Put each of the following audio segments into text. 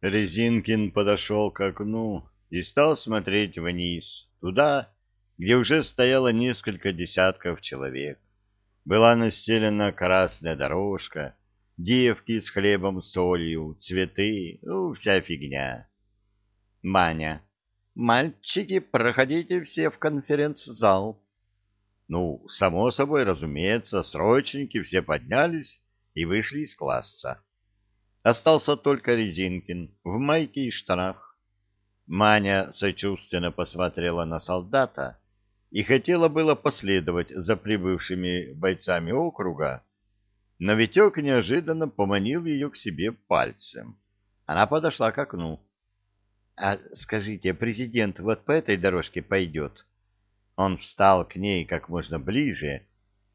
Резинкин подошел к окну и стал смотреть вниз, туда, где уже стояло несколько десятков человек. Была настелена красная дорожка, девки с хлебом, солью, цветы, ну, вся фигня. Маня. «Мальчики, проходите все в конференц-зал». Ну, само собой, разумеется, срочники все поднялись и вышли из класса. Остался только Резинкин в майке и штанах. Маня сочувственно посмотрела на солдата и хотела было последовать за прибывшими бойцами округа, но Витек неожиданно поманил ее к себе пальцем. Она подошла к окну. — А скажите, президент вот по этой дорожке пойдет? Он встал к ней как можно ближе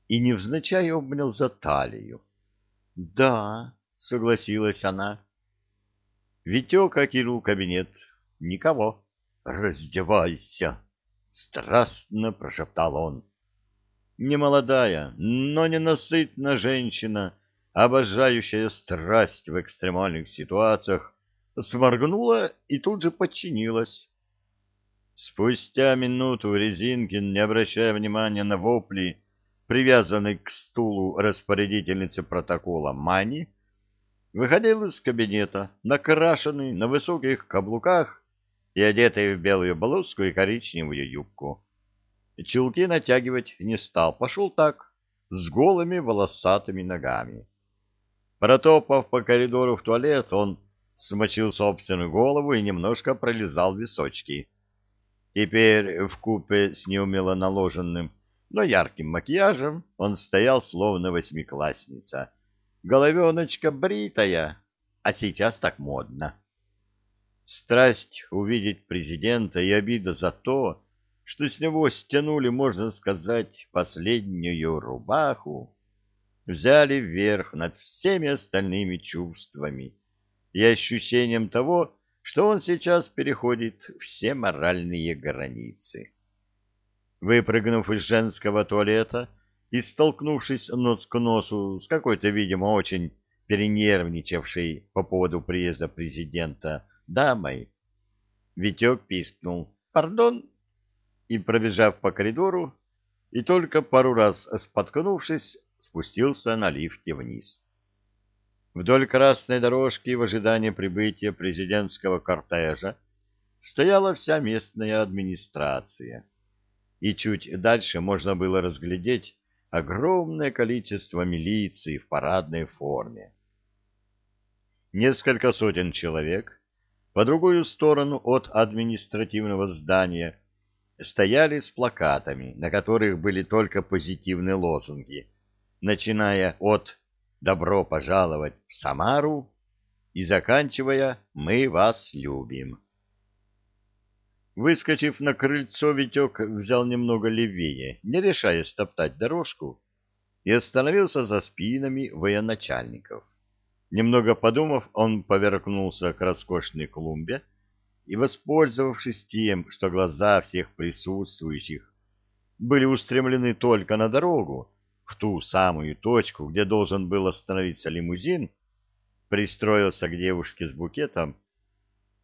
и невзначай обнял за талию. — Да, согласилась она. Витек окинул кабинет. Никого. «Раздевайся!» — страстно прошептал он. Немолодая, но ненасытная женщина, обожающая страсть в экстремальных ситуациях, сморгнула и тут же подчинилась. Спустя минуту Резинкин, не обращая внимания на вопли, привязанный к стулу распорядительницы протокола Мани, выходил из кабинета, накрашенный на высоких каблуках и одетый в белую блузку и коричневую юбку. Чулки натягивать не стал, пошел так, с голыми волосатыми ногами. Протопав по коридору в туалет, он смочил собственную голову и немножко пролизал височки. Теперь в купе с неумело наложенным, но ярким макияжем он стоял словно восьмиклассница — головеночка бритая, а сейчас так модно. Страсть увидеть президента и обида за то, что с него стянули, можно сказать, последнюю рубаху, взяли вверх над всеми остальными чувствами и ощущением того, что он сейчас переходит все моральные границы. Выпрыгнув из женского туалета, и, столкнувшись нос к носу с какой-то, видимо, очень перенервничавшей по поводу приезда президента дамой, Витек пискнул «Пардон!» и, пробежав по коридору, и только пару раз споткнувшись, спустился на лифте вниз. Вдоль красной дорожки в ожидании прибытия президентского кортежа стояла вся местная администрация, и чуть дальше можно было разглядеть огромное количество милиции в парадной форме. Несколько сотен человек по другую сторону от административного здания стояли с плакатами, на которых были только позитивные лозунги, начиная от «Добро пожаловать в Самару» и заканчивая «Мы вас любим». Выскочив на крыльцо, Витек взял немного левее, не решая стоптать дорожку, и остановился за спинами военачальников. Немного подумав, он поверкнулся к роскошной клумбе и, воспользовавшись тем, что глаза всех присутствующих были устремлены только на дорогу, в ту самую точку, где должен был остановиться лимузин, пристроился к девушке с букетом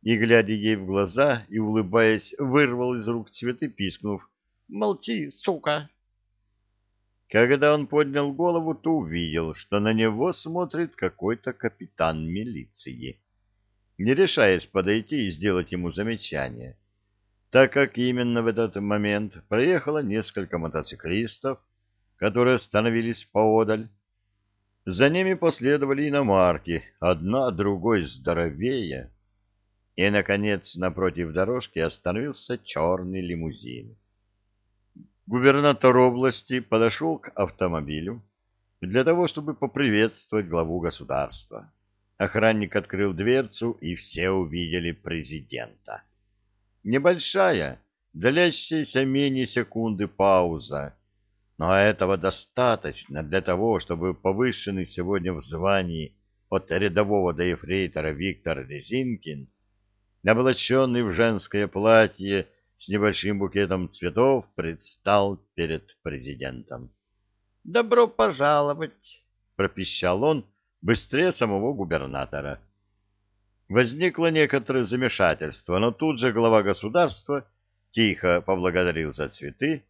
и, глядя ей в глаза и улыбаясь, вырвал из рук цветы, пискнув «Молчи, сука!». Когда он поднял голову, то увидел, что на него смотрит какой-то капитан милиции, не решаясь подойти и сделать ему замечание, так как именно в этот момент проехало несколько мотоциклистов, которые остановились поодаль. За ними последовали иномарки, одна другой здоровее. И, наконец, напротив дорожки остановился черный лимузин. Губернатор области подошел к автомобилю для того, чтобы поприветствовать главу государства. Охранник открыл дверцу, и все увидели президента. Небольшая, длящаяся менее секунды пауза, но этого достаточно для того, чтобы повышенный сегодня в звании от рядового до ефрейтора Виктор Резинкин облаченный в женское платье с небольшим букетом цветов, предстал перед президентом. «Добро пожаловать!» — пропищал он быстрее самого губернатора. Возникло некоторое замешательство, но тут же глава государства тихо поблагодарил за цветы,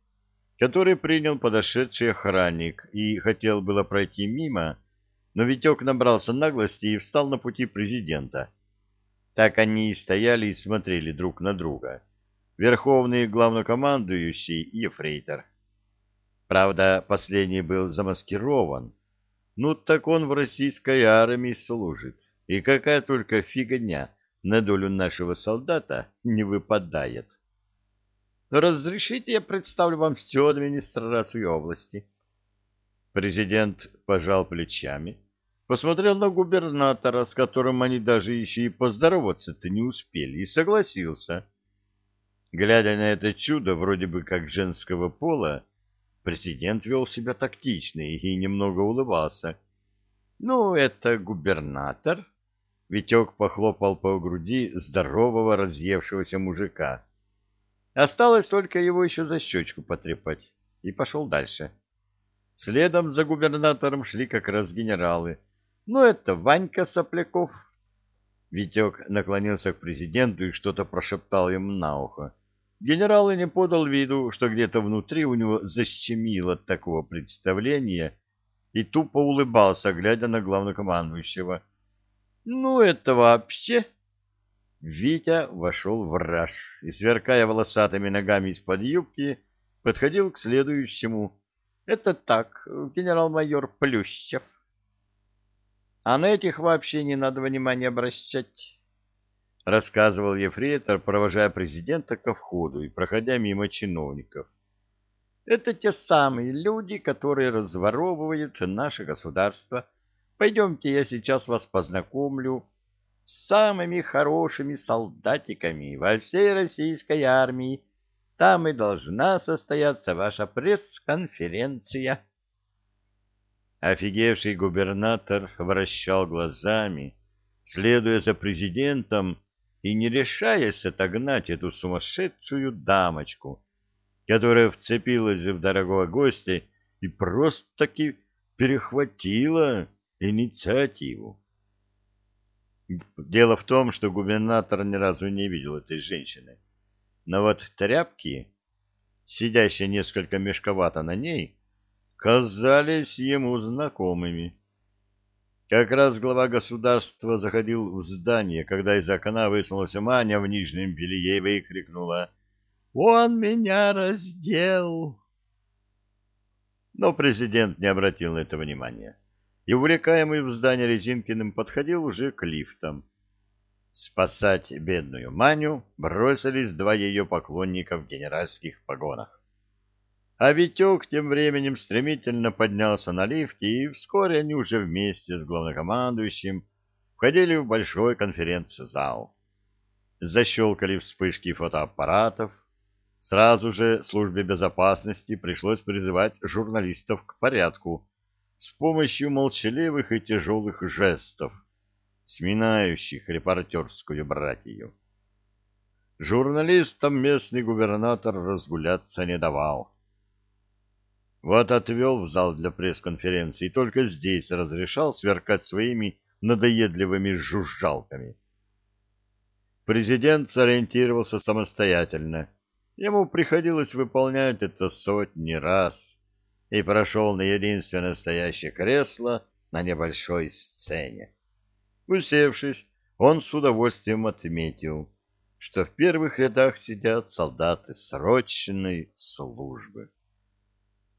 которые принял подошедший охранник и хотел было пройти мимо, но Витек набрался наглости и встал на пути президента. Так они и стояли и смотрели друг на друга. Верховный главнокомандующий и ефрейтор. Правда, последний был замаскирован. Ну, так он в российской армии служит. И какая только фигня на долю нашего солдата не выпадает. Разрешите, я представлю вам всю администрацию области. Президент пожал плечами, посмотрел на губернатора, с которым они даже еще и поздороваться-то не успели, и согласился. Глядя на это чудо, вроде бы как женского пола, президент вел себя тактично и немного улыбался. Ну, это губернатор. Витек похлопал по груди здорового разъевшегося мужика. Осталось только его еще за щечку потрепать. И пошел дальше. Следом за губернатором шли как раз генералы. Ну, это Ванька Сопляков. Витек наклонился к президенту и что-то прошептал ему на ухо. Генерал и не подал виду, что где-то внутри у него защемило такого представления, и тупо улыбался, глядя на главнокомандующего. — Ну, это вообще... Витя вошел в раж и, сверкая волосатыми ногами из-под юбки, подходил к следующему. Это так, генерал-майор Плющев. А на этих вообще не надо внимания обращать, — рассказывал ефрейтор, провожая президента ко входу и проходя мимо чиновников. Это те самые люди, которые разворовывают наше государство. Пойдемте, я сейчас вас познакомлю с самыми хорошими солдатиками во всей российской армии. Там и должна состояться ваша пресс-конференция. Офигевший губернатор вращал глазами, следуя за президентом и не решаясь отогнать эту сумасшедшую дамочку, которая вцепилась в дорогого гостя и просто-таки перехватила инициативу. Дело в том, что губернатор ни разу не видел этой женщины. Но вот тряпки, сидящие несколько мешковато на ней, казались ему знакомыми. Как раз глава государства заходил в здание, когда из окна высунулась Маня в нижнем белье и выкрикнула «Он меня раздел!». Но президент не обратил на это внимания и, увлекаемый в здание Резинкиным, подходил уже к лифтам. Спасать бедную Маню бросились два ее поклонника в генеральских погонах. А Витек тем временем стремительно поднялся на лифте, и вскоре они уже вместе с главнокомандующим входили в большой конференц-зал. Защелкали вспышки фотоаппаратов. Сразу же службе безопасности пришлось призывать журналистов к порядку, с помощью молчаливых и тяжелых жестов, сминающих репортерскую братью. Журналистам местный губернатор разгуляться не давал. Вот отвел в зал для пресс-конференции только здесь разрешал сверкать своими надоедливыми жужжалками. Президент сориентировался самостоятельно. Ему приходилось выполнять это сотни раз и прошел на единственное стоящее кресло на небольшой сцене. Усевшись, он с удовольствием отметил, что в первых рядах сидят солдаты срочной службы.